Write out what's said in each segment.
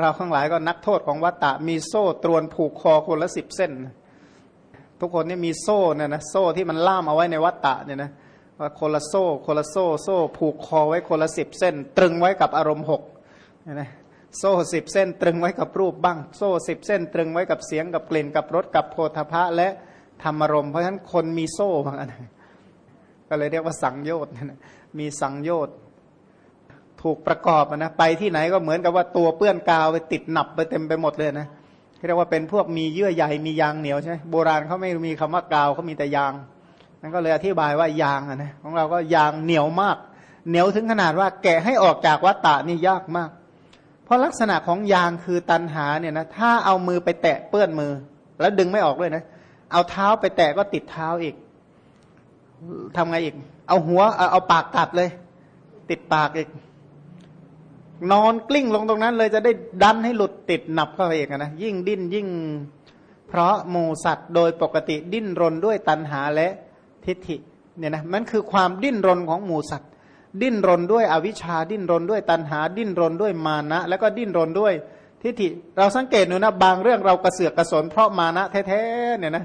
เราข้างหลายก็นักโทษของวัตตะ มีโซ่ตรวนผูกคอคนละสิบเส้น ทุกคนนี่มีโซ่เนี่ยนะโซ่ที่มันล่ามเอาไว้ในวัตตะเนี่ยนะว่าคนละโซ่ คนละโซ่โซ่ ผูกคอไว้คนละสิบเส้น ตรึงไว้กับอารมณ์หกเนี่ยนะโซ่สิบเส้น ตรึงไว้กับรูปบ้าง โซ่สิบเส้น ตรึงไว้กับเสียงกับกลิ่นกับรสกับโพธพะและธรรมารมณ์เพราะฉะนั้นคนมีโซ่บางอันก็เลยเรียกว่าสังโยชน์มีสังโยชน์ ถูกประกอบนะไปที่ไหนก็เหมือนกับว่าตัวเปื้อนกาวไปติดหนับไปเต็มไปหมดเลยนะเรียกว่าเป็นพวกมีเยื่อใยมียางเหนียวใช่ไหมโบราณเขาไม่มีคำว่ากาวเขามีแต่ยางนั่นก็เลยอธิบายว่ายางนะของเราก็ยางเหนียวมาก เหนียวถึงขนาดว่าแกะให้ออกจากวัตตะนี่ยากมาก เพราะลักษณะของยางคือตันหาเนี่ยนะถ้าเอามือไปแตะเปื้อนมือ แล้วดึงไม่ออกเลยนะ เอาเท้าไปแตะก็ติดเท้าอีกทำไงอีก เอาหัวเอาปากกัดเลย ติดปากอีก นอนกลิ้งลงตรงนั้นเลยจะได้ดันให้หลุดติดหนับเข้าไปอีกนะยิ่งดิ้นยิ่ง เพราะหมูสัตว์โดยปกติดิ้นรนด้วยตันหาและทิฏฐิเนี่ยนะมันคือความดิ้นรนของหมูสัตว์ ดิ้นรนด้วยอวิชชาดิ้นรนด้วยตันหา ดิ้นรนด้วยมานะ แล้วก็ดิ้นรนด้วยทิฏฐิ เราสังเกตดูนะบางเรื่องเรากระเสือกกระสนเพราะมานะแท้ๆเนี่ยนะ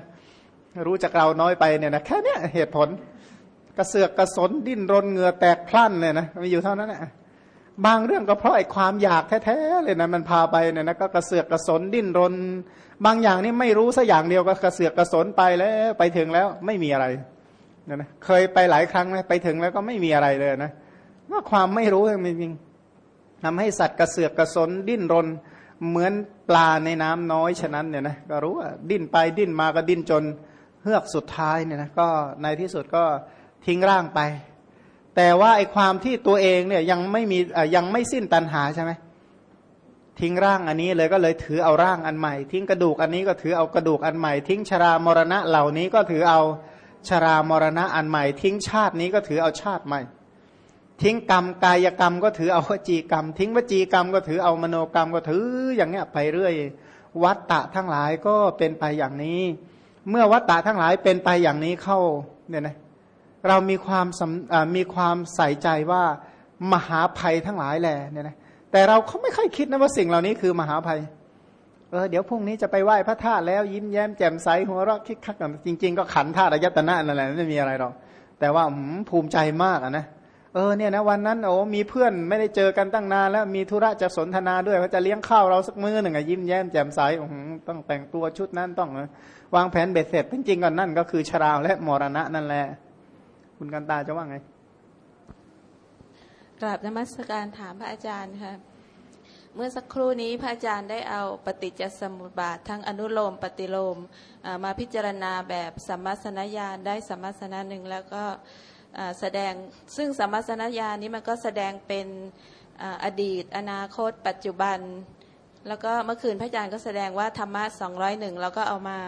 รู้จักเราน้อยไปเนี่ยนะแค่นี้เหตุผลกระเสือกกระสนดิ้นรนเหงื่อแตกพลั้นเนี่ยนะมีอยู่เท่านั้นแหละ บางเรื่องก็เพราะไอ้ความอยากแท้ๆเลยนะมันพาไปเนี่ยนะก็กระเสือกกระสนดิ้นรน บางอย่างนี่ไม่รู้สัอย่างเดียวก็กระเสือกกระสนไปแล้วไปถึงแล้วไม่มีอะไรเนี่ยนะเคยไปหลายครั้งไหมไปถึงแล้วก็ไม่มีอะไรเลยนะว่าความไม่รู้จริงๆทำให้สัตว์กระเสือกกระสนดิ้นรน เหมือนปลาในน้ำน้อยฉะนั้นเนี่ยนะก็รู้ว่าดิ้นไปดิ้นมาก็ดิ้นจนเฮือกสุดท้ายเนี่ยนะก็ในที่สุดก็ทิ้งร่างไป แต่ว่าไอความที่ตัวเองเนี่ยยังไม่มียังไม่สิ้นตันหาใช่ไหมทิ้งร่างอันนี้เลยก็เลยถือเอาร่างอันใหม่ ทิ้งกระดูกอันนี้ก็ถือเอากระดูกอันใหม่ ทิ้งชรามรณะเหล่านี้ก็ถือเอาชรามรณะอันใหม่ ทิ้งชาตินี้ก็ถือเอาชาติใหม่ ทิ้งกรรมกายกรรมก็ถือเอาวจีกรรม ทิ้งวจีกรรมก็ถือเอามโนกรรมก็ถืออย่างเงี้ยไปเรื่อย วัตตะทั้งหลายก็เป็นไปอย่างนี้ เมื่อวัตตะทั้งหลายเป็นไปอย่างนี้เข้าเนี่ยนะ เรามีความมีความใส่ใจว่ามหาภัยทั้งหลายแหละเนี่ยนะแต่เราเขาไม่ค่อยคิดนะว่าสิ่งเหล่านี้คือมหาภัยเออเดี๋ยวพรุ่งนี้จะไปไหว้พระธาตุแล้วยิ้มแย้มแจ่มใสหัวเราะคิกคักกันจริง ๆ ก็ขันธาตุอายตนะนั่นแหละไม่มีอะไรหรอกแต่ว่าภูมิใจมากนะเออเนี่ยนะวันนั้นโอ้มีเพื่อนไม่ได้เจอกันตั้งนานแล้วมีธุระจะสนทนาด้วยว่าจะเลี้ยงข้าวเราสักมื้อหนึ่งอะยิ้มแย้มแจ่มใสต้องแต่งตัวชุดนั้นต้องวางแผนเบ็ดเสร็จจริงๆก่อนนั่นก็คือชราและมรณะนั่นแหละ คุณกันตาจะว่าไงกราบนมัสการถามพระอาจารย์ค่ะเมื่อสักครู่นี้พระอาจารย์ได้เอาปฏิจจสมุปบาททั้งอนุโลมปฏิโลมมาพิจารณาแบบสัมมาสนญาณได้สัมมาสนะหนึ่งแล้วก็แสดงซึ่งสัมมาสนญาณนี้มันก็แสดงเป็นอดีต อนาคต ปัจจุบัน แล้วก็เมื่อคืนพระอาจารย์ก็แสดงว่าธรรมะสองร้อยหนึ่งแล้วก็เอามา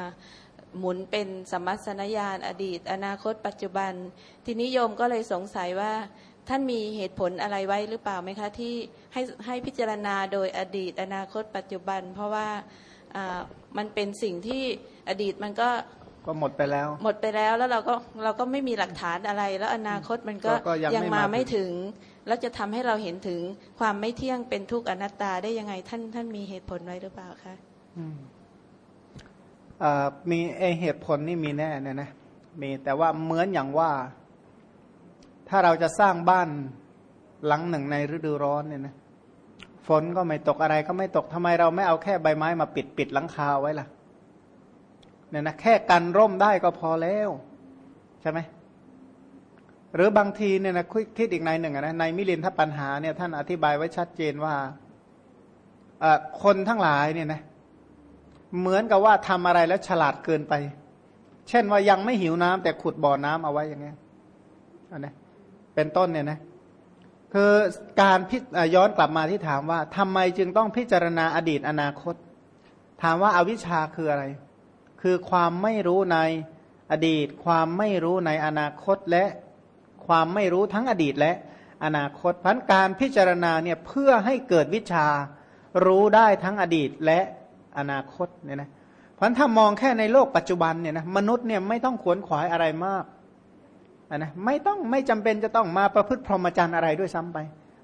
หมุนเป็นสมัสนญาณอดีต อนาคตปัจจุบัน ทีนี้โยมก็เลยสงสัยว่าท่านมีเหตุผลอะไรไว้หรือเปล่าไหมคะ ที่ให้ให้พิจารณาโดยอดีต อนาคตปัจจุบัน เพราะว่ามันเป็นสิ่งที่อดีตมันก็ก็หมดไปแล้ว หมดไปแล้วแล้วเราก็เราก็ไม่มีหลักฐานอะไร แล้วอนาคตมันก็ยังมาไม่ถึง แล้วจะทำให้เราเห็นถึงความไม่เที่ยงเป็นทุกข์อนัตตาได้ยังไงท่านท่านมีเหตุผลไว้หรือเปล่าคะ มีเอเหตุผลนี่มีแน่เนี่ยนะมีแต่ว่าเหมือนอย่างว่า ถ้าเราจะสร้างบ้านหลังหนึ่งในฤดูร้อนเนี่ยนะฝนก็ไม่ตกอะไรก็ไม่ตกทำไมเราไม่เอาแค่ใบไม้มาปิดปิดหลังคาไว้ล่ะเนี่ยนะแค่กันร่มได้ก็พอแล้วใช่ไหมหรือบางทีเนี่ยนะคิดอีกในหนึ่งนะในมิลินทปัญหาเนี่ยท่านอธิบายไว้ชัดเจนว่าคนทั้งหลายเนี่ยนะ เหมือนกับว่าทำอะไรแล้วฉลาดเกินไป เช่นว่ายังไม่หิวน้ำแต่ขุดบ่อน้ำเอาไว้อย่างเงี้ยอันนี้เป็นต้นเนี่ยนะคือการพิย้อนกลับมาที่ถามว่าทำไมจึงต้องพิจารณาอดีตอนาคต ถามว่าอาวิชชาคืออะไร คือความไม่รู้ในอดีต ความไม่รู้ในอนาคตและความไม่รู้ทั้งอดีตและอนาคตพันการพิจารณาเนี่ยเพื่อให้เกิดวิชารู้ได้ทั้งอดีตและ อนาคตเนี่ยนะเพราะถ้ามองแค่ในโลกปัจจุบันเนี่ยนะมนุษย์เนี่ยไม่ต้องขวนขวายอะไรมากนะไม่ต้องไม่จำเป็นจะต้องมาประพฤติพรหมจรรย์อะไรด้วยซ้ำไป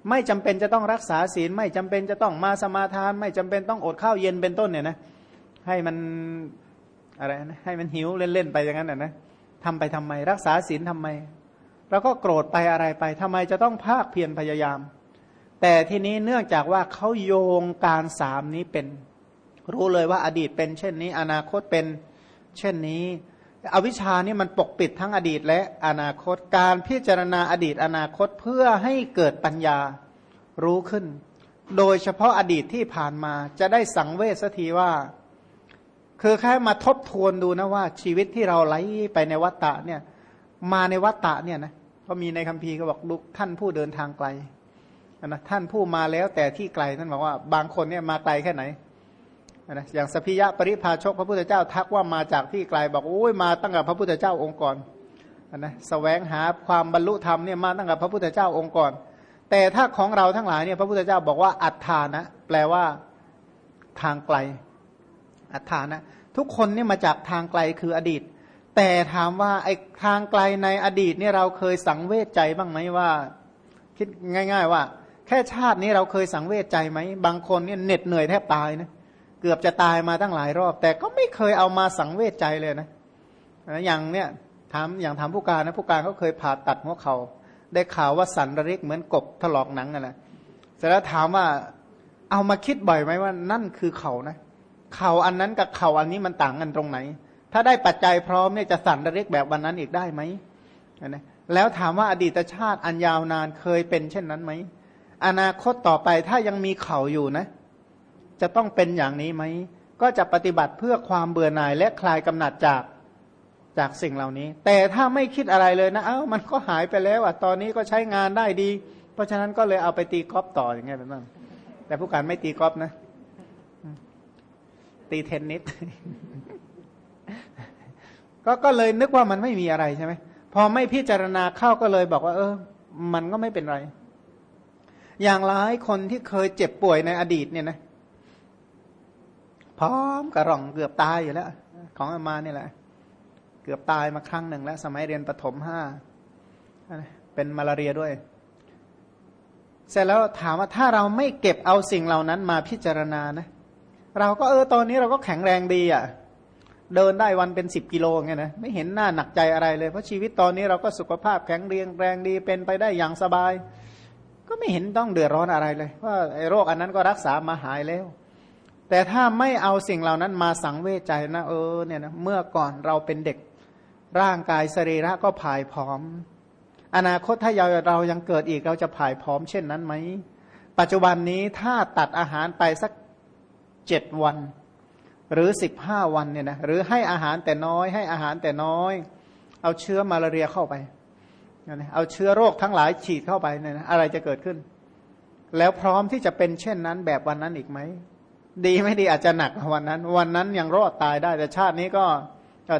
ไม่จำเป็นจะต้องรักษาศีล ไม่จำเป็นจะต้องมาสมาทาน ไม่จำเป็นต้องอดข้าวเย็นเป็นต้นเนี่ยนะให้มันอะไรนะให้มันหิวเล่นๆไปอย่างนั้นนะทำไปทำไม รักษาศีลทำไมเราก็โกรธไปอะไรไปทำไมจะต้องภาคเพียรพยายาม แต่ทีนี้เนื่องจากว่าเขาโยงการสามนี้เป็น รู้เลยว่าอดีตเป็นเช่นนี้ อนาคตเป็นเช่นนี้ อวิชานี่มันปกปิดทั้งอดีตและอนาคตการพิจารณาอดีตอนาคตเพื่อให้เกิดปัญญารู้ขึ้น โดยเฉพาะอดีตที่ผ่านมาจะได้สังเวชสักทีว่า คือแค่มาทบทวนดูนะว่า ชีวิตที่เราไหลไปในวัฏฏะเนี่ย มาในวัฏฏะเนี่ยนะก็มีในคัมภีร์ก็บอกลูกท่านผู้เดินทางไกลนะท่านผู้มาแล้วแต่ที่ไกลท่านบอกว่าบางคนเนี่ยมาไกลแค่ไหน นะอย่างสพิยะปริพาชกพระพุทธเจ้า ทักว่ามาจากที่ไกลบอกโอ้ยมาตั้งแต่พระพุทธเจ้าองค์ก่อนนะสแสวงหาความบรรลุธรรมเนี่ยมาตั้งแต่พระพุทธเจ้าองค์ก่อน แต่ถ้าของเราทั้งหลายเนี่ยพระพุทธเจ้าบอกว่าอัฏฐานะ แปลว่าทางไกล อัฏฐานะ ทุกคนเนี่ยมาจากทางไกลคืออดีต แต่ถามว่าไอ้ทางไกลในอดีตเนี่ยเราเคยสังเวชใจบ้างไหมว่า คิดง่าย ๆ ว่า แค่ชาตินี้เราเคยสังเวชใจไหมบางคนเนี่ยเหน็ดเหนื่อยแทบตายนะ เกือบจะตายมาตั้งหลายรอบ แต่ก็ไม่เคยเอามาสังเวชใจเลยนะอย่างเนี่ยถามอย่างถามผู้การนะผู้การเขาเคยผ่าตัดหัวเขา่าได้ข่าวว่าสันระริกเหมือนกบถลอกหนังนั่นแหละเสร็จแล้วถามว่าเอามาคิดบ่อยไหมว่านั่นคือเขานะเข่าอันนั้นกับเข่าอันนี้มันต่างกันตรงไหน ถ้าได้ปัจจัยพร้อมเนี่ยจะสั่นระริกแบบวันนั้นอีกได้ไหมนะแล้วถามว่าอดีตชาติอันยาวนานเคยเป็นเช่นนั้นไหมอนาคตต่อไปถ้ายังมีเข่าอยู่นะ จะต้องเป็นอย่างนี้ไหม ก็จะปฏิบัติเพื่อความเบื่อหน่ายและคลายกำหนัดจากจากสิ่งเหล่านี้ แต่ถ้าไม่คิดอะไรเลยนะ เอา้ามันก็หายไปแล้วอะตอนนี้ก็ใช้งานได้ดี เพราะฉะนั้นก็เลยเอาไปตีกอล์ฟต่ออย่างเงี้ยเป็นต้นแต่ผู้การไม่ตีกอล์ฟนะ ตีเทนนิสก็ก็เลยนึกว่ามันไม่มีอะไรใช่ไหมพอไม่พิจารณาเข้าก็เลยบอกว่า เออ มันก็ไม่เป็นไร อย่างหลายคนที่เคยเจ็บป่วยในอดีตเนี่ยนะ พร้อมกระร่องเกือบตายอยู่แล้ว ของอามานี่แหละ เกือบตายมาครั้งหนึ่งแล้ว สมัยเรียนประถมห้าเป็นมาลาเรียด้วย เสร็จแล้วถามว่าถ้าเราไม่เก็บเอาสิ่งเหล่านั้นมาพิจารณานะ เราก็เออตอนนี้เราก็แข็งแรงดีอะ่ะ เดินได้วันเป็นสิบกิโลเงี้ยนะไม่เห็นหน้าหนักใจอะไรเลย เพราะชีวิตตอนนี้เราก็สุขภาพแข็งแรงแรงดีเป็นไปได้อย่างสบาย ก็ไม่เห็นต้องเดือดร้อนอะไรเลยเพราไอ้โรคอันนั้นก็รักษามาหายแล้ว แต่ถ้าไม่เอาสิ่งเหล่านั้นมาสังเวชใจนะเออเนี่ยนะเมื่อก่อนเราเป็นเด็กร่างกายสรีระก็ผายผอม อนาคตถ้าเราเรายังเกิดอีกเราจะผายผอมเช่นนั้นไหม ปัจจุบันนี้ถ้าตัดอาหารไปสักเจ็ดวัน หรือสิบห้าวันเนี่ยนะหรือให้อาหารแต่น้อย ให้อาหารแต่น้อย เอาเชื้อมาลาเรียเข้าไปเอาเชื้อโรคทั้งหลายฉีดเข้าไปเนี่ยนะอะไรจะเกิดขึ้น แล้วพร้อมที่จะเป็นเช่นนั้นแบบวันนั้นอีกไหม ดีไม่ดีอาจจะหนักวันนั้น วันนั้นยังรอดตายได้แต่ชาตินี้ก็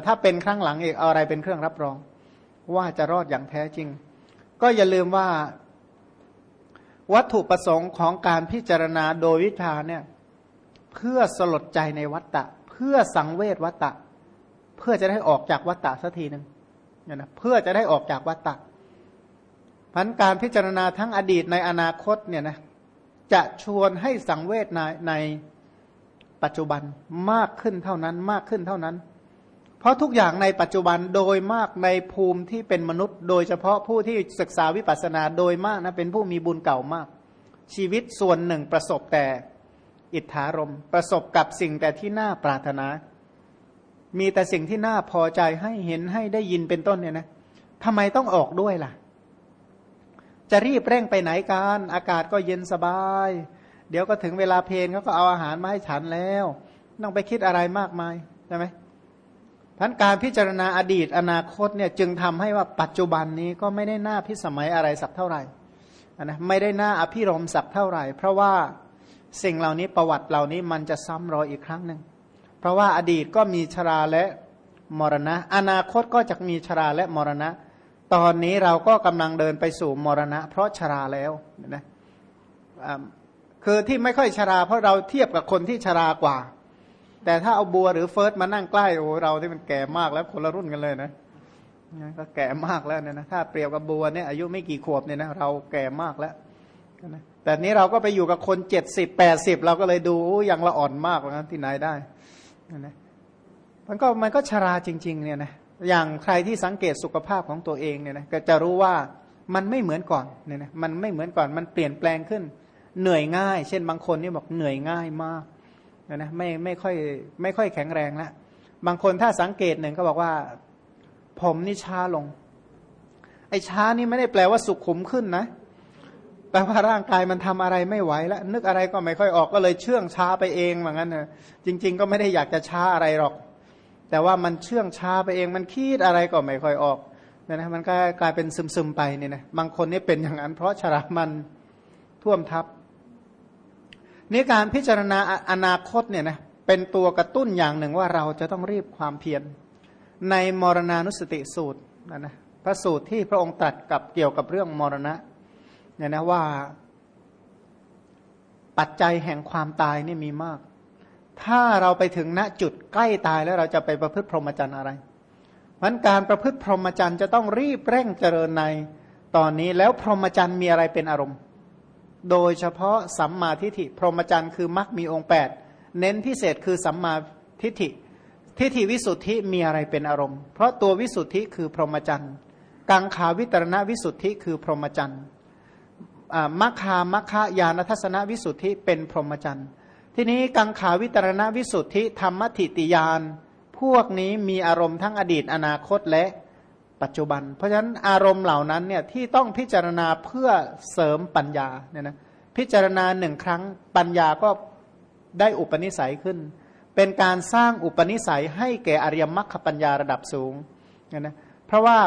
ถ้าเป็นครั้งหลังอีกเอาอะไรเป็นเครื่องรับรอง ว่าจะรอดอย่างแท้จริง ก็อย่าลืมว่า วัตถุประสงค์ของการพิจารณาโดยวิชาเนี่ย เพื่อสลดใจในวัตตะ เพื่อสังเวชวัตตะ เพื่อจะได้ออกจากวัตตะสักทีหนึ่งเนี่ยนะเพื่อจะได้ออกจากวัตตะพันการพิจารณาทั้งอดีตในอนาคตเนี่ยนะจะชวนให้สังเวชในใน ปัจจุบันมากขึ้นเท่านั้นมากขึ้นเท่านั้น เพราะทุกอย่างในปัจจุบันโดยมากในภูมิที่เป็นมนุษย์ โดยเฉพาะผู้ที่ศึกษาวิปัสสนาโดยมากนะเป็นผู้มีบุญเก่ามาก ชีวิตส่วนหนึ่งประสบแต่อิทธารมประสบกับสิ่งแต่ที่น่าปรารถนา มีแต่สิ่งที่น่าพอใจให้เห็นให้ได้ยินเป็นต้นเนี่ยนะทำไมต้องออกด้วยล่ะ จะรีบเร่งไปไหนกันอากาศก็เย็นสบาย เดี๋ยวก็ถึงเวลาเพลนเขาก็เอาอาหารมาให้ฉันแล้วต้องไปคิดอะไรมากมายใช่ไหมพันการพิจารณาอดีตอนาคตเนี่ยจึงทำให้ว่าปัจจุบันนี้ก็ไม่ได้น่าพิสมัยอะไรสักเท่าไหร่นะไม่ได้น่าอภิรมสักเท่าไหร่ เพราะว่าสิ่งเหล่านี้ประวัติเหล่านี้มันจะซ้ำรอยอีกครั้งหนึ่งเพราะว่าอดีตก็มีชราและมรณะ อนาคตก็จะมีชราและมรณะ ตอนนี้เราก็กำลังเดินไปสู่มรณะ เพราะชราแล้วนะ คือที่ไม่ค่อยชรา เพราะเราเทียบกับคนที่ชรากว่า แต่ถ้าเอาบัวหรือเฟิร์สมานั่งใกล้โอ้เราที่มันแก่มากแล้วคนละรุ่นกันเลยนะก็แก่มากแล้วเนี่ยนะถ้าเปรียบกับบัวเนี่ยอายุไม่กี่ขวบเนี่ยนะเราแก่มากแล้วนะแต่นี้เราก็ไปอยู่กับคนเจ็ดสิบแปดสิบเราก็เลยดูยังละอ่อนมากนะที่ไหนได้นะมันก็มันก็ชราจริง ๆ เนี่ยนะอย่างใครที่สังเกตสุขภาพของตัวเองเนี่ยนะก็จะรู้ว่ามันไม่เหมือนก่อนเนี่ยนะมันไม่เหมือนก่อนมันเปลี่ยนแปลงขึ้น เหนื่อยง่าย เช่นบางคนนี่บอกเหนื่อยง่ายมากนะนะไม่ไม่ค่อยไม่ค่อยแข็งแรงแล้วบางคนถ้าสังเกตหนึ่งก็บอกว่า ผมนี่ช้าลง ไอ้ช้านี่ไม่ได้แปลว่าสุขุมขึ้นนะแปลว่าร่างกายมันทำอะไรไม่ไหวแล้ว นึกอะไรก็ไม่ค่อยออกก็เลยเชื่องช้าไปเองเหมือนกันนะจริง ๆ ก็ไม่ได้อยากจะช้าอะไรหรอก แต่ว่ามันเชื่องช้าไปเอง มันคิดอะไรก็ไม่ค่อยออกนะนะมันก็กลายเป็นซึมๆไปเนี่ยนะบางคนนี่เป็นอย่างนั้นเพราะชรามันท่วมทับ นี่การพิจารณาอนาคตเนี่ยนะเป็นตัวกระตุ้นอย่างหนึ่งว่าเราจะต้องรีบความเพียรในมรณานุสติสูตรนะนะพระสูตรที่พระองค์ตรัสกับเกี่ยวกับเรื่องมรณะเนี่ยนะว่าปัจจัยแห่งความตายนี่มีมาก ถ้าเราไปถึงณจุดใกล้ตายแล้วเราจะไปประพฤติพรหมจรรย์อะไรมันการประพฤติพรหมจรรย์จะต้องรีบเร่งเจริญในตอนนี้แล้วพรหมจรรย์มีอะไรเป็นอารมณ์ โดยเฉพาะสัมมาทิฏฐิพรหมจรรย์คือมรรคมีองค์ 8 เน้นพิเศษคือสัมมาทิฏฐิทิฏฐิวิสุทธิมีอะไรเป็นอารมณ์ เพราะตัววิสุทธิคือพรหมจรรย์กังขาวิตรณวิสุทธิคือพรหมจรรย์มัคคามัคคายานทัศนวิสุทธิเป็นพรหมจรรย์ ทีนี้กังขาวิตรณวิสุทธิธรรมทิติยาน พวกนี้มีอารมณ์ทั้งอดีตอนาคตและ ปัจจุบัน เพราะฉะนั้นอารมณ์เหล่านั้นเนี่ยที่ต้องพิจารณาเพื่อเสริมปัญญาเนี่ยนะพิจารณาหนึ่งครั้งปัญญาก็ได้อุปนิสัยขึ้น เป็นการสร้างอุปนิสัยให้แก่อริยมรรคปัญญาระดับสูงเนี่ยนะเพราะว่า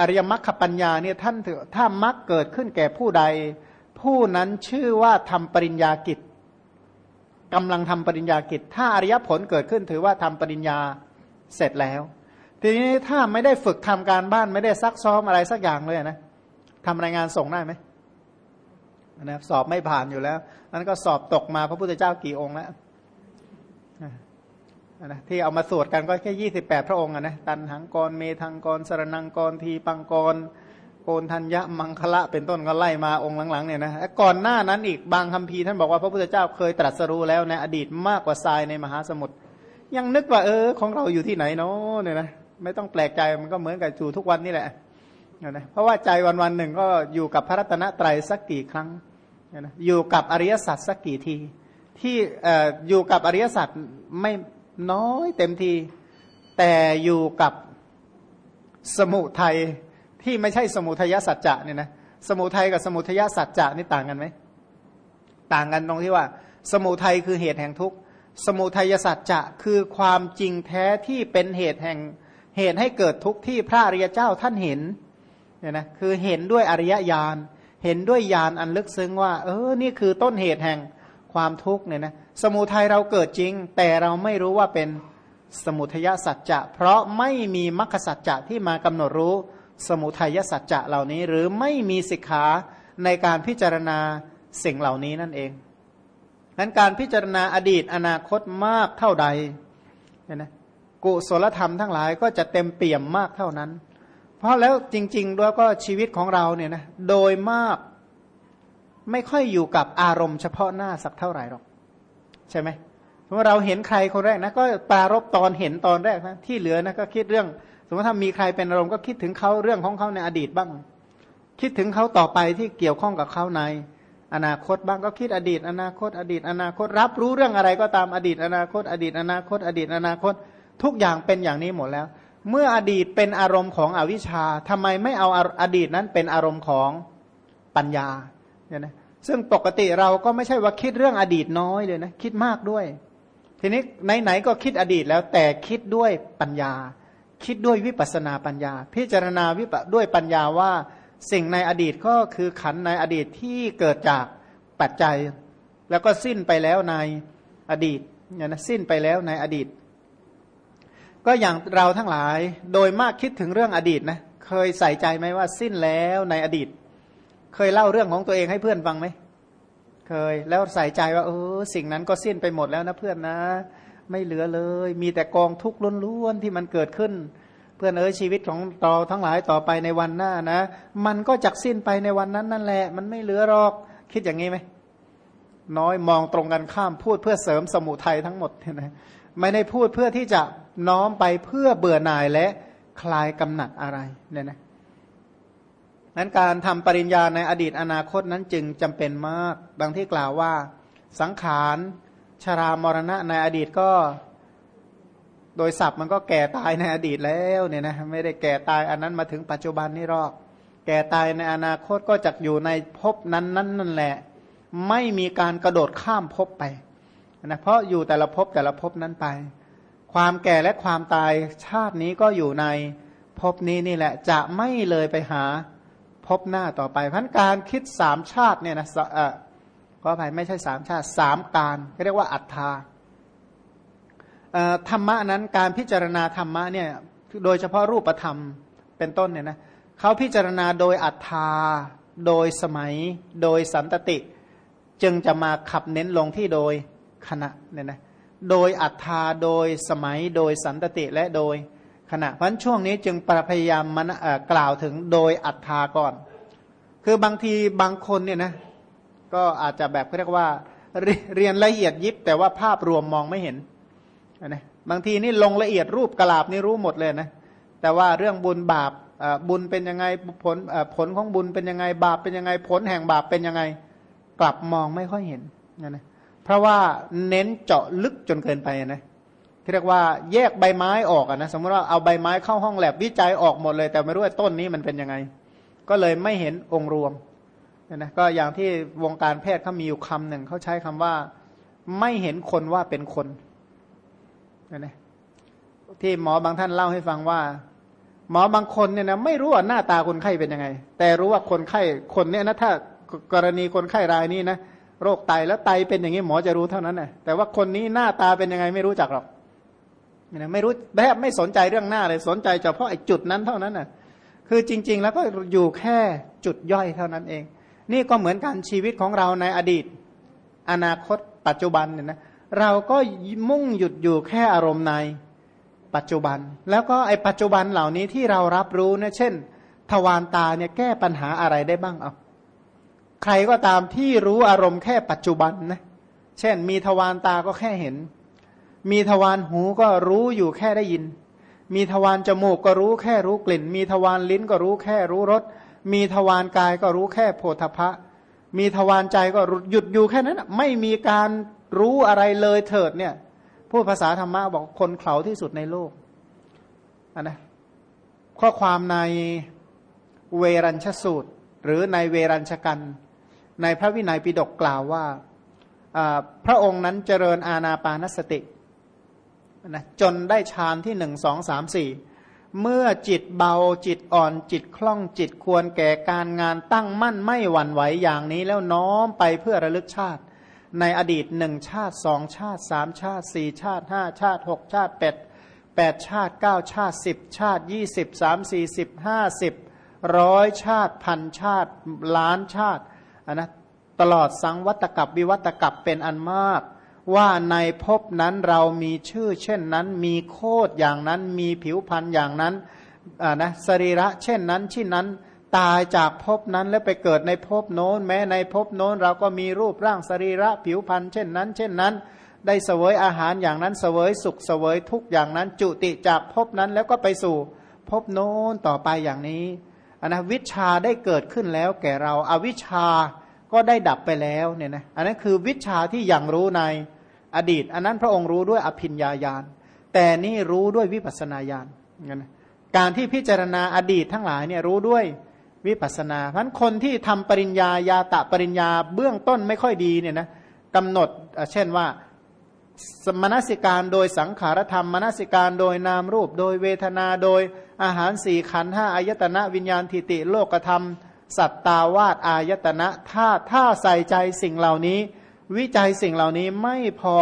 อริยมรรคปัญญาเนี่ยท่านถ้ามรรคเกิดขึ้นแก่ผู้ใด ผู้นั้นชื่อว่าทำปริญญากิจกำลังทำปริญญากิจ ถ้าอริยผลเกิดขึ้นถือว่าทำปริญญาเสร็จแล้ว ทีนี้ถ้าไม่ได้ฝึกทำการบ้านไม่ได้ซักซ้อมอะไรสักอย่างเลยนะทำรายงานส่งได้ไหมนะสอบไม่ผ่านอยู่แล้วนั้นก็สอบตกมาพระพุทธเจ้ากี่องค์แล้วนะที่เอามาสวดกันก็แค่ยี่สิบแปดพระองค์นะตันหังกรเมทังกรสรนังกรทีปังกรโกนทัญญะมังคละเป็นต้นก็ไล่มาองค์หลังๆเนี่ยนะก่อนหน้านั้นอีกบางคำพีท่านบอกว่าพระพุทธเจ้าเคยตรัสรู้แล้วในอดีตมากกว่าทรายในมหาสมุทรยังนึกว่าเออของเราอยู่ที่ไหนเนาะเนี่ยนะ ไม่ต้องแปลกใจมันก็เหมือนกับจู่ทุกวันนี่แหละนะเพราะว่าใจวันวันหนึ่งก็อยู่กับพระรัตนตรัยสักกี่ครั้งนะอยู่กับอริยสัจสักกี่ที ที่อยู่กับอริยสัจไม่น้อยเต็มที แต่อยู่กับสมุทัยที่ไม่ใช่สมุทัยสัจจะเนี่ยนะสมุทัยกับสมุทัยสัจจะนี่ต่างกันไหมต่างกันตรงที่ว่า สมุทัยคือเหตุแห่งทุกข์สมุทัยสัจจะคือความจริงแท้ที่เป็นเหตุแห่ง เหตุให้เกิดทุกข์ที่พระอริยเจ้าท่านเห็นเนี่ยนะคือเห็นด้วยอริยญาณเห็นด้วยญาณอันลึกซึ้งว่า เออนี่คือต้นเหตุแห่งความทุกข์เนี่ยนะสมุทัยเราเกิดจริง แต่เราไม่รู้ว่าเป็นสมุทัยสัจจะ เพราะไม่มีมรรคสัจจะที่มากำหนดรู้สมุทัยสัจจะเหล่านี้ หรือไม่มีสิกขาในการพิจารณาสิ่งเหล่านี้นั่นเองนั้นการพิจารณาอดีตอนาคตมากเท่าใดเนี่ยนะ กุศลธรรมทั้งหลายก็จะเต็มเปี่ยมมากเท่านั้น เพราะแล้วจริงๆด้วยก็ชีวิตของเราเนี่ยนะโดยมากไม่ค่อยอยู่กับอารมณ์เฉพาะหน้าสักเท่าไหร่หรอก ใช่ไหมเพราะเราเห็นใครคนแรกนะก็ปรารบตอนเห็นตอนแรกนะที่เหลือนะก็คิดเรื่อง สมมติถ้ามีใครเป็นอารมณ์ก็คิดถึงเขาเรื่องของเขาในอดีตบ้าง คิดถึงเขาต่อไปที่เกี่ยวข้องกับเขาในอนาคตบ้างก็คิดอดีต อนาคต อดีต อนาคตรับรู้เรื่องอะไรก็ตามอดีต อนาคต อดีต อนาคต อดีต อนาคต ทุกอย่างเป็นอย่างนี้หมดแล้ว เมื่ออดีตเป็นอารมณ์ของอวิชชาทำไมไม่เอาอดีตนั้นเป็นอารมณ์ของปัญญาเนี่ยนะซึ่งปกติเราก็ไม่ใช่ว่าคิดเรื่องอดีตน้อยเลยนะคิดมากด้วย ทีนี้ไหนๆก็คิดอดีตแล้วแต่คิดด้วยปัญญา คิดด้วยวิปัสนาปัญญา พิจารณาวิปด้วยปัญญาว่าสิ่งในอดีตก็คือขันในอดีตที่เกิดจากปัจจัย แล้วก็สิ้นไปแล้วในอดีตเนี่ยนะสิ้นไปแล้วในอดีต ก็อย่างเราทั้งหลายโดยมากคิดถึงเรื่องอดีตนะเคยใส่ใจไหมว่าสิ้นแล้วในอดีต เคยเล่าเรื่องของตัวเองให้เพื่อนฟังไหมเคยแล้วใส่ใจว่าเออสิ่งนั้นก็สิ้นไปหมดแล้วนะเพื่อนนะ ไม่เหลือเลย มีแต่กองทุกข์ล้วนๆที่มันเกิดขึ้น เพื่อนเอ๋ยชีวิตของเราทั้งหลายต่อไปในวันหน้านะ มันก็จักสิ้นไปในวันนั้นนั่นแหละ มันไม่เหลือหรอกคิดอย่างนี้ไหมน้อยมองตรงกันข้ามพูดเพื่อเสริมสมุทัยทั้งหมดนะไม่ได้พูดเพื่อที่จะ น้อมไปเพื่อเบื่อหน่ายและคลายกำหนัดอะไรเนี่ยนะนั้นการทำปริญญาในอดีตอนาคตนั้นจึงจำเป็นมากบางที่กล่าวว่า สังขารชรามรณะในอดีตก็ โดยศัพท์มันก็แก่ตายในอดีตแล้วเนี่ยนะไม่ได้แก่ตายอันนั้นมาถึงปัจจุบันนี่หรอก แก่ตายในอนาคตก็จะอยู่ในภพนั้นนั่นนั่นแหละ ไม่มีการกระโดดข้ามภพไปนะเพราะอยู่แต่ละภพแต่ละภพนั้นไป ความแก่และความตายชาตินี้ก็อยู่ในภพนี้นี่แหละ จะไม่เลยไปหาภพหน้าต่อไปพันการคิดสามชาติเนี่ยนะเออก็ไปไม่ใช่สามชาติสามการเรียกว่าอัตตาธรรมะนั้นการพิจารณาธรรมะเนี่ยโดยเฉพาะรูปธรรมเป็นต้นเนี่ยนะเขาพิจารณาโดยอัตตาโดยสมัย โดยสันตติ จึงจะมาขับเน้นลงที่โดยขณะเนี่ยนะ โดยอัตตาโดยสมัยโดยสันตติและโดยขณะเพราะช่วงนี้จึงพยายามมันกล่าวถึงโดยอัตถาก่อน คือบางทีบางคนเนี่ยนะก็อาจจะแบบเรียกว่าเรียนละเอียดยิบ แต่ว่าภาพรวมมองไม่เห็นนะบางทีนี่ลงละเอียดรูปกลาบนี่รู้หมดเลยนะแต่ว่าเรื่องบุญบาปบุญเป็นยังไงผลผลของบุญเป็นยังไงบาปเป็นยังไงผลแห่งบาปเป็นยังไง กลับมองไม่ค่อยเห็นนะ เพราะว่าเน้นเจาะลึกจนเกินไปนะที่เรียกว่าแยกใบไม้ออกนะสมมติว่าเอาใบไม้เข้าห้องแลบวิจัยออกหมดเลย แต่ไม่รู้ว่าต้นนี้มันเป็นยังไง ก็เลยไม่เห็นองค์รวมนะก็อย่างที่วงการแพทย์เขามีอยู่คำหนึ่งเขาใช้คำว่า ไม่เห็นคนว่าเป็นคนนะที่หมอบางท่านเล่าให้ฟังว่า หมอบางคนเนี่ยนะไม่รู้ว่าหน้าตาคนไข้เป็นยังไง แต่รู้ว่าคนไข้คนเนี่ยนะถ้ากรณีคนไข้รายนี้นะ โรคไตแล้วไตเป็นอย่างนี้หมอจะรู้เท่านั้นนะแต่ว่าคนนี้หน้าตาเป็นยังไงไม่รู้จักหรอกไม่รู้แบบไม่สนใจเรื่องหน้าเลยสนใจเฉพาะไอ้จุดนั้นเท่านั้นน่ะคือจริง ๆ แล้วก็อยู่แค่จุดย่อยเท่านั้นเอง นี่ก็เหมือนการชีวิตของเราในอดีต อนาคตปัจจุบันเนี่ยนะเราก็มุ่งหยุดอยู่แค่อารมณ์ในปัจจุบัน แล้วก็ไอ้ปัจจุบันเหล่านี้ที่เรารับรู้นี่ยเช่น ทวารตาเนี่ยแก้ปัญหาอะไรได้บ้างเอา ใครก็ตามที่รู้อารมณ์แค่ปัจจุบันนะ เช่น มีทวารตาก็แค่เห็น มีทวารหูก็รู้อยู่แค่ได้ยิน มีทวารจมูกก็รู้แค่รู้กลิ่น มีทวารลิ้นก็รู้แค่รู้รส มีทวารกายก็รู้แค่โพธพะ มีทวารใจก็หยุดอยู่แค่นั้น ไม่มีการรู้อะไรเลยเถิดเนี่ย พูดภาษาธรรมะบอกคนเข่าที่สุดในโลกอันนะข้อความในเวรัญชสูตร หรือในเวรัญชกัน ในพระวินัยปิฎกกล่าวว่าพระองค์นั้นเจริญอาณาปานสตินะจนได้ฌานที่หนึ่งสองสามสี่เมื่อจิตเบาจิตอ่อนจิตคล่องจิตควรแก่การงานตั้งมั่นไม่หวั่นไหวอย่างนี้แล้วน้อมไปเพื่อระลึกชาติ ในอดีตหนึ่งชาติสองชาติสามชาติสี่ชาติห้าชาติหกชาติแปดแปดชาติเก้าชาติสิบชาติยี่สิบสามสี่สิบห้าสิบร้อยชาติพันชาติล้านชาติ นนะตลอดสังวัตกับวิวัตกับเป็นอันมาก ว่าในภพนั้นเรามีชื่อเช่นนั้น มีโคดอย่างนั้น มีผิวพรรณอย่างนั้นนะสรีระเช่นนั้นที่นั้นตายจากภพนั้นแล้วไปเกิดในภพโน้น แม้ในภพโน้นเราก็มีรูปร่างสรีระผิวพรรณเช่นนั้น เช่นนั้น ได้เสวยอาหารอย่างนั้นเสวยสุขเสวยทุกอย่างนั้น จุติจากภพนั้นแล้วก็ไปสู่ภพโน้นต่อไปอย่างนี้ นนะวิชาได้เกิดขึ้นแล้วแก่เราอาวิชาก็ได้ดับไปแล้วเนี่ยนะอันนั้นคือวิชาที่ยังรู้ในอดีต อันนั้นพระองค์รู้ด้วยอภิญญาญาณ แต่นี่รู้ด้วยวิปัสนาญาณนะการที่พิจารณาอดีตทั้งหลายเนี่ยรู้ด้วยวิปัสนาเพราะคนที่ทำปริญญาญาตะปริญญาเบื้องต้นไม่ค่อยดีเนี่ยนะกำหนดเช่นว่าสมณสิการโดยสังขารธรรมมณสิการโดยนามรูป โดยเวทนาโดย อาหารสี่ขันห้าอายตนะวิญญาณทิติโลกธรรม สัตตาวาสอายตนะถ้าถ้าใส่ใจสิ่งเหล่านี้ วิจัยสิ่งเหล่านี้ไม่พอ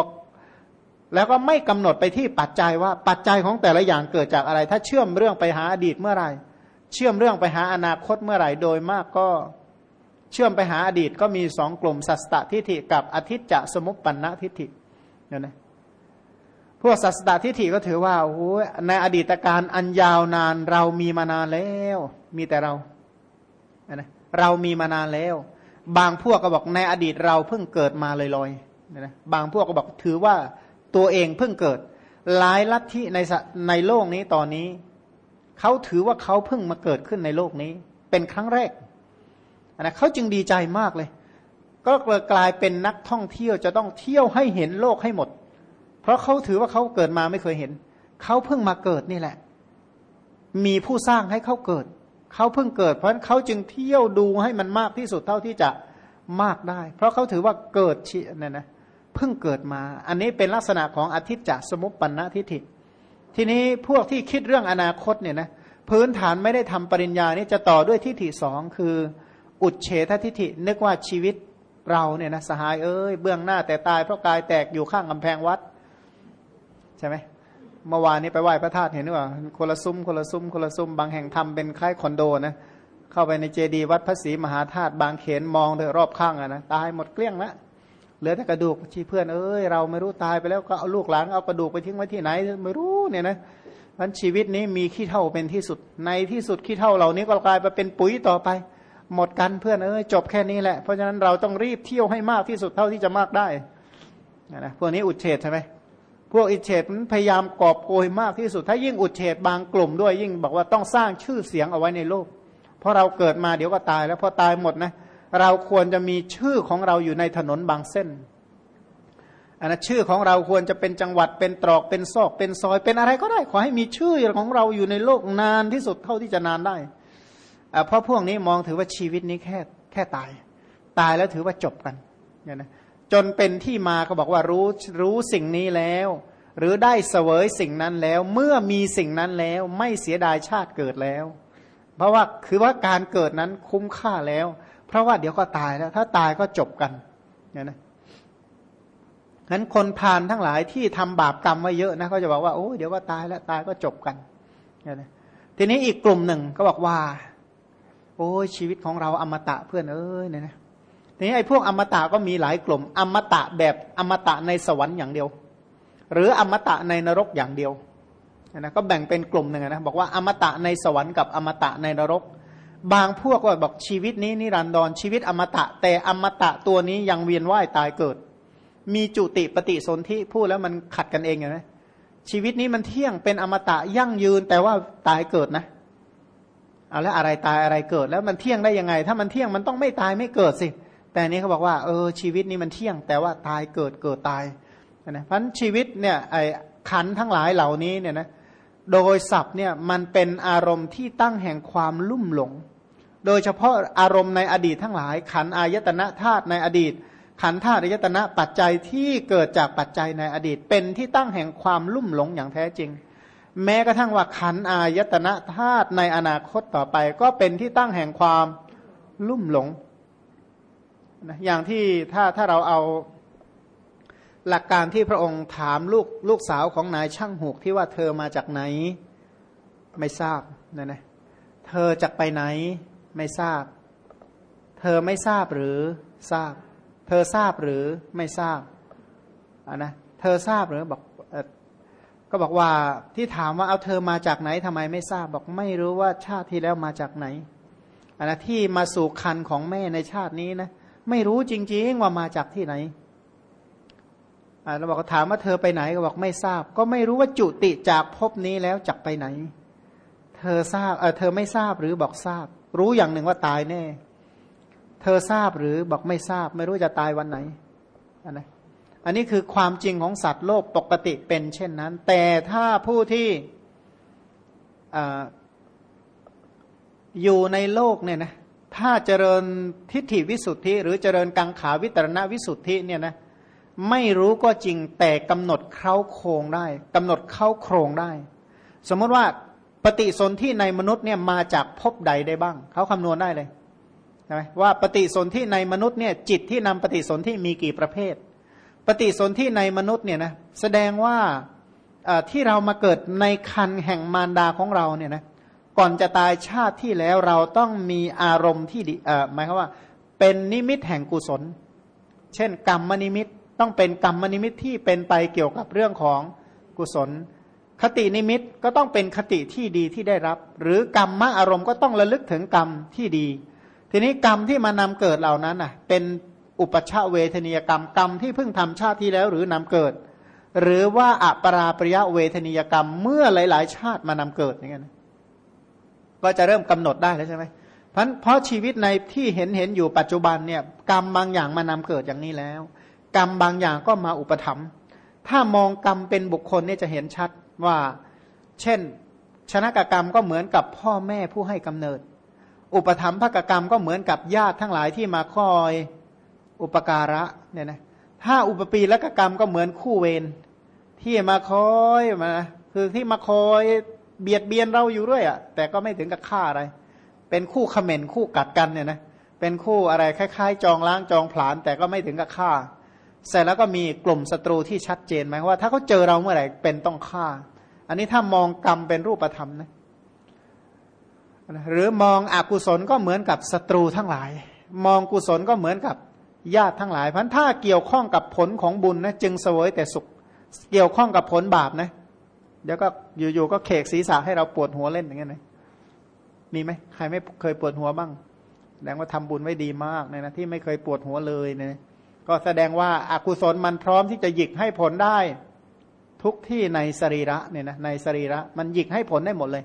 แล้วก็ไม่กำหนดไปที่ปัจจัยว่าปัจจัยของแต่ละอย่างเกิดจากอะไร ถ้าเชื่อมเรื่องไปหาอดีตเมื่อไหร่ เชื่อมเรื่องไปหาอนาคตเมื่อไหร่โดยมากก็เชื่อมไปหาอดีตก็มีสองกลุ่มสัสตทิฏฐิกับอธิจจสมุปปันนทิฏฐิเนี่ยนะ พวกสัสตทิฏฐิก็ถือว่าโอ้ในอดีตการอันยาวนานเรามีมานานแล้ว มีแต่เรานะเรามีมานานแล้ว บางพวกก็บอกในอดีตเราเพิ่งเกิดมาลอยๆนะบางพวกก็บอกถือว่าตัวเองเพิ่งเกิด หลายลัทธิในในโลกนี้ตอนนี้เขาถือว่าเขาเพิ่งมาเกิดขึ้นในโลกนี้ เป็นครั้งแรกนะเขาจึงดีใจมากเลย ก็กลายเป็นนักท่องเที่ยวจะต้องเที่ยวให้เห็นโลกให้หมด เพราะเขาถือว่าเขาเกิดมาไม่เคยเห็น เขาเพิ่งมาเกิดนี่แหละ มีผู้สร้างให้เขาเกิด เขาเพิ่งเกิด เพราะฉะนั้นเขาจึงเที่ยวดูให้มันมากที่สุดเท่าที่จะมากได้ เพราะเขาถือว่าเกิดชีเนี่ยนะเพิ่งเกิดมา อันนี้เป็นลักษณะของอธิจจสมุปปนทิฏฐิ ทีนี้พวกที่คิดเรื่องอนาคตเนี่ยนะพื้นฐานไม่ได้ทำปริญญานี่จะต่อด้วยทิฏฐิสองคือ อุดเฉททิฏฐินึกว่าชีวิตเราเนี่ยนะสหายเอ้ยเบื้องหน้าแต่ตายเพราะกายแตกอยู่ข้างกำแพงวัด ช่ไหมเมื่อวานนี้ไปไหว้พระธาตุเห็นหรือเปล่าคนละซุ้มคนละซุ้มคนละซุ้มบางแห่งทำเป็นคล้ายคอนโดนะเข้าไปในเจดีย์วัดพระศรีมหาธาตุบางเขนมองเถอรอบข้างอะนะตายหมดเกลี้ยงแล้วเหลือแต่กระดูกชีเพื่อนเอ้ยเราไม่รู้ตายไปแล้วก็เอาลูกหลานเอากระดูกไปทิ้งไว้ที่ไหนไม่รู้เนี่ยนะมันชีวิตนี้มีขี้เท่าเป็นที่สุดในที่สุดขี้เท่าเหล่านี้ก็กลายไปเป็นปุ๋ยต่อไป หมดกันเพื่อนเอ้ยจบแค่นี้แหละเพราะฉะนั้นเราต้องรีบเที่ยวให้มากที่สุดเท่าที่จะมากได้นะพวกนี้อุดเฉดใช่ไหม พวกอิเฉดพยายามกอบโกยมากที่สุด ถ้ายิ่งอุดเฉดบางกลุ่มด้วยยิ่งบอกว่าต้องสร้างชื่อเสียงเอาไว้ในโลก เพราะเราเกิดมาเดี๋ยวก็ตายแล้วพอตายหมดนะ เราควรจะมีชื่อของเราอยู่ในถนนบางเส้นอันนั้นชื่อของเราควรจะเป็นจังหวัดเป็นตรอกเป็นซอกเป็นซอยเป็นอะไรก็ได้ ขอให้มีชื่อของเราอยู่ในโลกนานที่สุดเท่าที่จะนานได้เพราะพวกนี้มองถือว่าชีวิตนี้แค่แค่ตาย ตายแล้วถือว่าจบกันเนี่ยนะ จนเป็นที่มาเขาบอกว่ารู้รู้สิ่งนี้แล้ว หรือได้เสวยสิ่งนั้นแล้ว เมื่อมีสิ่งนั้นแล้ว ไม่เสียดายชาติเกิดแล้ว เพราะว่าคือว่าการเกิดนั้นคุ้มค่าแล้ว เพราะว่าเดี๋ยวก็ตายแล้ว ถ้าตายก็จบกันเนี่ยนะนั้นคนพานทั้งหลายที่ทำบาปกรรมไว้เยอะนะเขาจะบอกว่าโอ้เดี๋ยวก็ตายแล้วตายก็จบกันเนี่ยนะทีนี้อีกกลุ่มหนึ่งก็บอกว่า โอ้ชีวิตของเราอมตะเพื่อนเอ้ยเนี่ยนะ นี้ไอ้พวกอมตะก็มีหลายกลุ่ม อมตะแบบอมตะในสวรรค์อย่างเดียว หรืออมตะในนรกอย่างเดียวนะก็แบ่งเป็นกลุ่มหนึ่งนะบอกว่าอมตะในสวรรค์กับอมตะในนรก บางพวกก็บอกชีวิตนี้นิรันดรชีวิตอมตะ แต่อมตะตัวนี้ยังเวียนว่ายตายเกิด มีจุติปฏิสนธิพูดแล้วมันขัดกันเองนะชีวิตนี้มันเที่ยงเป็นอมตะยั่งยืนแต่ว่าตายเกิดนะเอาแล้วอะไรตายอะไรเกิด แล้วมันเที่ยงได้ยังไง ถ้ามันเที่ยงมันต้องไม่ตายไม่เกิดสิ แต่นี้เขาบอกว่าเออชีวิตนี้มันเที่ยง แต่ว่าตายเกิดเกิดตายนะเพราะชีวิตเนี่ยไอ้ขันทั้งหลายเหล่านี้เนี่ยนะโดยศัพท์เนี่ยมันเป็นอารมณ์ที่ตั้งแห่งความลุ่มหลง โดยเฉพาะอารมณ์ในอดีตทั้งหลาย ขันอายตนะธาตุในอดีต ขันธาตุอายตนะปัจจัยที่เกิดจากปัจจัยในอดีต เป็นที่ตั้งแห่งความลุ่มหลงอย่างแท้จริง แม้กระทั่งว่าขันอายตนะธาตุในอนาคตต่อไป ก็เป็นที่ตั้งแห่งความลุ่มหลง นะอย่างที่ถ้าถ้าเราเอาหลักการที่พระองค์ถามลูกลูกสาวของนายช่างหูกที่ว่าเธอมาจากไหน ไม่ทราบนะนะเธอจากไปไหน ไม่ทราบ เธอไม่ทราบหรือทราบ เธอทราบหรือไม่ทราบอะนะเธอทราบหรือบอกก็บอกว่าที่ถามว่าเอาเธอมาจากไหนทำไมไม่ทราบ บอกไม่รู้ว่าชาติที่แล้วมาจากไหนอันนะที่มาสู่คันของแม่ในชาตินี้นะ ไม่รู้จริง ๆ ว่ามาจากที่ไหนเราบอกถามว่าเธอไปไหนก็บอกไม่ทราบ ก็ไม่รู้ว่าจุติจากภพนี้แล้วจักไปไหน เธอทราบเออเธอไม่ทราบหรือบอกทราบ รู้อย่างหนึ่งว่าตายแน่ เธอทราบหรือบอกไม่ทราบ ไม่รู้จะตายวันไหนอันนี้อันนี้คือความจริงของสัตว์โลกปกติเป็นเช่นนั้น แต่ถ้าผู้ที่อยู่ในโลกเนี่ยนะ ถ้าเจริญทิฏฐิวิสุทธิ หรือเจริญกังขาวิตรณวิสุทธิเนี่ยนะไม่รู้ก็จริงแต่กำหนดเข้าโครงได้กำหนดเข้าโครงได้ สมมติว่าปฏิสนธิในมนุษย์เนี่ยมาจากภพใดได้บ้าง เขาคำนวณได้เลยใช่ไหมว่าปฏิสนธิในมนุษย์เนี่ยจิตที่นำปฏิสนธิมีกี่ประเภท ปฏิสนธิในมนุษย์เนี่ยนะแสดงว่าที่เรามาเกิดในครรภ์แห่งมารดาของเราเนี่ยนะ ก่อนจะตายชาติที่แล้วเราต้องมีอารมณ์ที่ดีหมายความว่า เป็นนิมิตแห่งกุศล เช่น กรรมนิมิตต้องเป็นกรรมนิมิตที่เป็นไปเกี่ยวกับเรื่องของกุศล คตินิมิตก็ต้องเป็นคติที่ดีที่ได้รับ หรือกรรมมะอารมณ์ก็ต้องระลึกถึงกรรมที่ดี ทีนี้กรรมที่มานำเกิดเหล่านั้นอะ เป็นอุปปัชชเวทนียกรรมกรรมที่เพิ่งทำชาติที่แล้วหรือนำเกิด หรือว่าอัปราปริยะเวทนียกรรมเมื่อหลาย ๆ ชาติมานำเกิดอย่างเงี้ย ก็จะเริ่มกำหนดได้แล้วใช่ไหมเพราะเพราะชีวิตในที่เห็นเห็นอยู่ปัจจุบันเนี่ยกรรมบางอย่างมานำเกิดอย่างนี้แล้ว กรรมบางอย่างก็มาอุปถัมภ์ถ้ามองกรรมเป็นบุคคลเนี่ยจะเห็นชัดว่า เช่น ชนะกกรรมก็เหมือนกับพ่อแม่ผู้ให้กำเนิด อุปถัมภกกรรมก็เหมือนกับญาติทั้งหลายที่มาคอยอุปการะเนี่ยนะถ้าอุปปีและกกรรมก็เหมือนคู่เวรที่มาคอยมาคือที่มาคอย เบียดเบียนเราอยู่ด้วยอะแต่ก็ไม่ถึงกับฆ่าอะไร เป็นคู่ขม่นคู่กัดกันเนี่ยนะเป็นคู่อะไรคล้ายๆ จองล้างจองผลาญแต่ก็ไม่ถึงกับฆ่าเสร็จแล้วก็มีกลุ่มศัตรูที่ชัดเจนไหมว่า ถ้าเขาเจอเราเมื่อไหร่เป็นต้องฆ่า อันนี้ถ้ามองกรรมเป็นรูปธรรมนะหรือมองอกุศลก็เหมือนกับศัตรูทั้งหลาย มองกุศลก็เหมือนกับญาติทั้งหลายพันถ้าเกี่ยวข้องกับผลของบุญนะจึงเสวยแต่สุข เกี่ยวข้องกับผลบาปนะ เดี๋ยวก็อยู่ๆก็เขกศีรษะให้เราปวดหัวเล่นอย่างเงี้ยนะมีไหมใครไม่เคยปวดหัวบ้างแสดงว่าทำบุญไว้ดีมากเนี่ยนะที่ไม่เคยปวดหัวเลยเนี่ยก็แสดงว่าอากุศลมันพร้อมที่จะหยิกให้ผลได้ ทุกที่ในสรีระเนี่ยนะในสรีระ มันหยิกให้ผลได้หมดเลย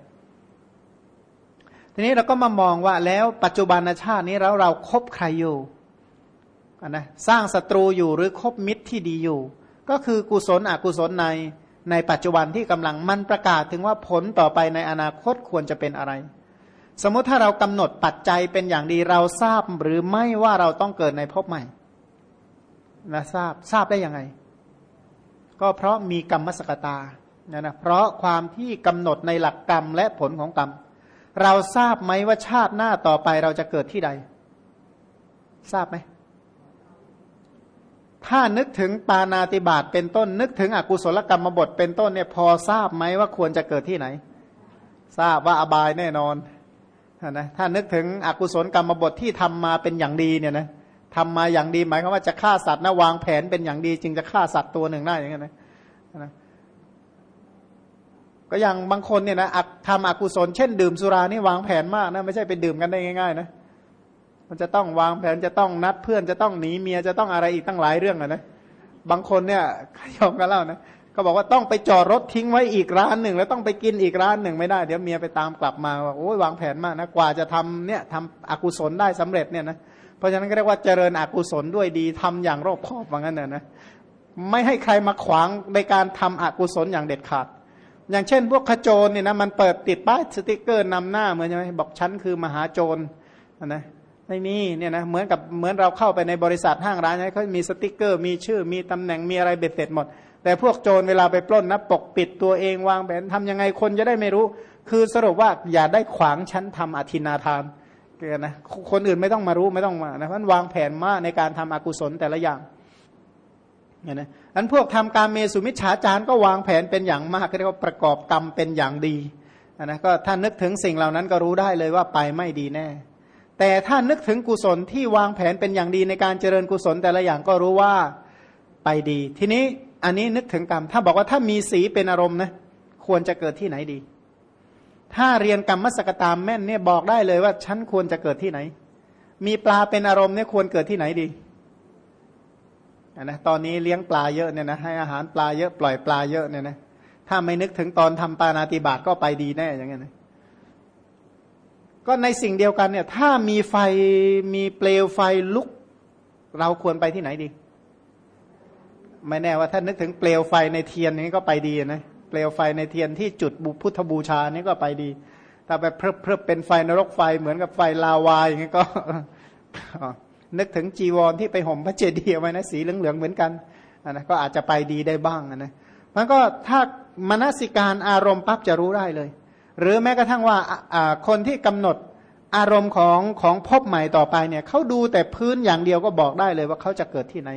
ทีนี้เราก็มามองว่าแล้วปัจจุบันชาตินี้แล้วเราครบใครอยู่นะสร้างศัตรูอยู่หรือคบมิตรที่ดีอยู่ ก็คือกุศลอกุศลใน ในปัจจุบันที่กำลังมันประกาศถึงว่าผลต่อไปในอนาคตควรจะเป็นอะไร สมมุติถ้าเรากำหนดปัจจัยเป็นอย่างดีเราทราบหรือไม่ว่าเราต้องเกิดในภพใหม่นะทราบทราบได้ยังไง ก็เพราะมีกรรมสกตานะนะเพราะความที่กำหนดในหลักกรรมและผลของกรรม เราทราบไหมว่าชาติหน้าต่อไปเราจะเกิดที่ใด ทราบไหม ถ้านึกถึงปานาติบาตเป็นต้น นึกถึงอกุศลกรรมบทเป็นต้นเนี่ยพอทราบไหมว่าควรจะเกิดที่ไหน ทราบว่าอบายแน่นอนนะถ้านึกถึงอกุศลกรรมบทที่ทำมาเป็นอย่างดีเนี่ยนะทำมาอย่างดีหมายความว่าจะฆ่าสัตว์นะวางแผนเป็นอย่างดี จึงจะฆ่าสัตว์ตัวหนึ่งได้อย่างนี้นนะก็อย่างบางคนเนี่ยนะทำอกุศลเช่นดื่มสุรานี่วางแผนมากนะไม่ใช่ไปดื่มกันได้ง่ายๆนะ มันจะต้องวางแผนจะต้องนัดเพื่อนจะต้องหนีเมียจะต้องอะไรอีกตั้งหลายเรื่องอะนะบางคนเนี่ยยอมกันเล่านะก็บอกว่าต้องไปจอดรถทิ้งไว้อีกร้านหนึ่ง แล้วต้องไปกินอีกร้านหนึ่งไม่ได้ เดี๋ยวเมียไปตามกลับมาว่าโอ้ยวางแผนมากนะกว่าจะทำเนี่ยทำอกุศลได้สำเร็จเนี่ยนะเพราะฉะนั้นก็เรียกว่าเจริญอกุศลด้วยดีทำอย่างรอบคอบว่างั้นนะนะไม่ให้ใครมาขวางในการทำอกุศลอย่างเด็ดขาด อย่างเช่น พวกขโจรเนี่ยนะมันเปิดติดป้ายสติกเกอร์นำหน้าเหมือนใช่ไหมบอกฉันคือมหาโจรนะ ไม่มีเนี่ยนะเหมือนกับเหมือนเราเข้าไปในบริษัทห้างร้านใช่เขามีสติกเกอร์ มีชื่อ มีตำแหน่งมีอะไรเบ็ดเสร็จหมด แต่พวกโจรเวลาไปปล้นนะปกปิดตัวเองวางแผนทำยังไงคนจะได้ไม่รู้ คือสรุปว่าอย่าได้ขวางชั้นทำอธินาทานเกินนะคนอื่นไม่ต้องมารู้ไม่ต้องมานะเพราะวางแผนมากในการทำอกุศลแต่ละอย่างเนี่ยนะอันพวกทำการเมสุมิชฌาจารก็วางแผนเป็นอย่างมากเรียกว่าประกอบกรรมเป็นอย่างดีนะก็ถ้านึกถึงสิ่งเหล่านั้นก็รู้ได้เลยว่าไปไม่ดีแน่ แต่ถ้านึกถึงกุศลที่วางแผนเป็นอย่างดีในการเจริญกุศลแต่ละอย่างก็รู้ว่าไปดี ทีนี้อันนี้นึกถึงกรรม ถ้าบอกว่าถ้ามีสีเป็นอารมณ์นะควรจะเกิดที่ไหนดี ถ้าเรียนกรรมมสกตามแม่นเนี่ยบอกได้เลยว่าฉันควรจะเกิดที่ไหน มีปลาเป็นอารมณ์เนี่ยควรเกิดที่ไหนดีนะตอนนี้เลี้ยงปลาเยอะเนี่ยนะให้อาหารปลาเยอะปล่อยปลาเยอะเนี่ยนะถ้าไม่นึกถึงตอนทำปานาติบาตก็ไปดีแน่อย่างเงี้ยนะ ก็ในสิ่งเดียวกันเนี่ย ถ้ามีไฟมีเปลวไฟลุก เราควรไปที่ไหนดี ไม่แน่ว่าถ้านึกถึงเปลวไฟในเทียนนี้ก็ไปดีนะเปลวไฟในเทียนที่จุดบุพุทธบูชานี่ก็ไปดี ถ้าไปเพิ่เพิ่มเป็นไฟนรกไฟเหมือนกับไฟลาวายอย่างนี้ก็ นึกถึงจีวรที่ไปห่มพระเจดีย์ไว้นะสีเหลืองๆเหมือนกันนะก็อาจจะไปดีได้บ้างนะมันก็ถ้ามนสิการอารมณ์ปั๊บจะรู้ได้เลย หรือแม้กระทั่งว่าคนที่กำหนดอารมณ์ของของพบใหม่ต่อไปเนี่ยเขาดูแต่พื้นอย่างเดียวก็บอกได้เลยว่าเขาจะเกิดที่ไหน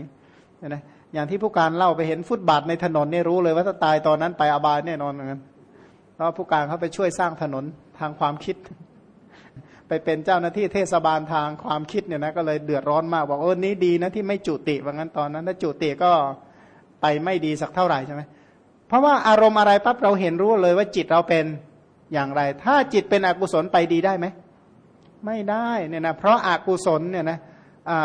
นะอย่างที่ผู้การเล่าไปเห็นฟุตบาทในถนนเนี่ยรู้เลยว่าถ้าตายตอนนั้นไปอบายแน่นอนเหมือนกันเพราะผู้การเขาไปช่วยสร้างถนนทางความคิด ไปเป็นเจ้าหน้าที่เทศบาลทางความคิดเนี่ยนะก็เลยเดือดร้อนมากบอกเออนี้ดีนะที่ไม่จุติว่างั้นตอนนั้น ถ้าจุติก็ไปไม่ดีสักเท่าไหร่ใช่ไหมเพราะว่าอารมณ์อะไรปั๊บเราเห็นรู้เลยว่าจิตเราเป็น อย่างไร ถ้าจิตเป็นอกุศลไปดีได้ไหม ไม่ได้เนี่ยนะเพราะอากุศลเนี่ยนะ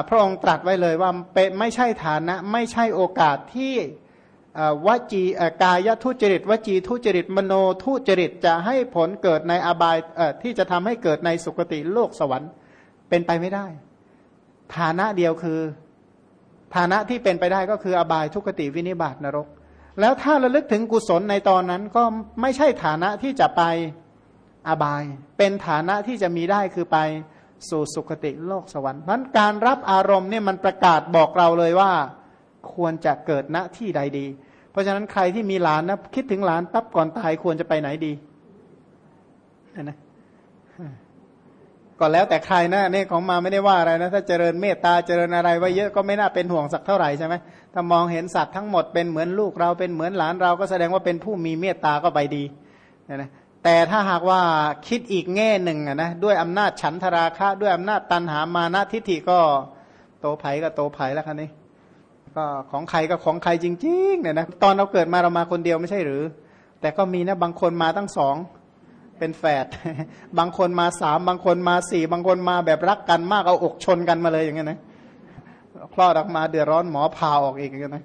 พระองค์ตรัสไว้เลยว่าเป็นไม่ใช่ฐานะ ไม่ใช่โอกาสที่วจีกายทุจริต วจีทุจริต มโนทุจริตจะให้ผลเกิดในอบายที่จะทำให้เกิดในสุคติโลกสวรรค์เป็นไปไม่ได้ ฐานะเดียวคือ ฐานะที่เป็นไปได้ก็คืออบายทุกติวินิบาตนรก แล้วถ้าระลึกถึงกุศลในตอนนั้นก็ไม่ใช่ฐานะที่จะไปอบาย เป็นฐานะที่จะมีได้คือไปสู่สุคติโลกสวรรค์เพราะการรับอารมณ์เนี่ยมันประกาศบอกเราเลยว่า ควรจะเกิดณที่ใดดี เพราะฉะนั้นใครที่มีหลานนะคิดถึงหลานปั๊บก่อนตายควรจะไปไหนดีนะ ก็แล้วแต่ใครนะเนี่ยของมาไม่ได้ว่าอะไรนะถ้าเจริญเมตตาเจริญอะไรไว้เยอะก็ไม่น่าเป็นห่วงสักเท่าไหร่ใช่ไหมถ้ามองเห็นสัตว์ทั้งหมดเป็นเหมือนลูกเราเป็นเหมือนหลานเราก็แสดงว่าเป็นผู้มีเมตตาก็ไปดีนะแต่ถ้าหากว่าคิดอีกแง่หนึ่งนะด้วยอำนาจฉันทราคะด้วยอำนาจตันหามานะทิฏฐิก็โตไผ่ก็โตไผ่แล้วคันนี้ ก็ของใครก็ของใครจริงๆเนี่ยนะตอนเราเกิดมาเรามาคนเดียวไม่ใช่หรือ แต่ก็มีนะบางคนมาตั้งสอง เป็นแฝดบางคนมาสามบางคนมาสี่บางคนมาแบบรักกันมากเอาอกชนกันมาเลยอย่างเงี้ยนะคลอดออกมาเดือดร้อนหมอพาออกอีกอย่างเงี้ยนะ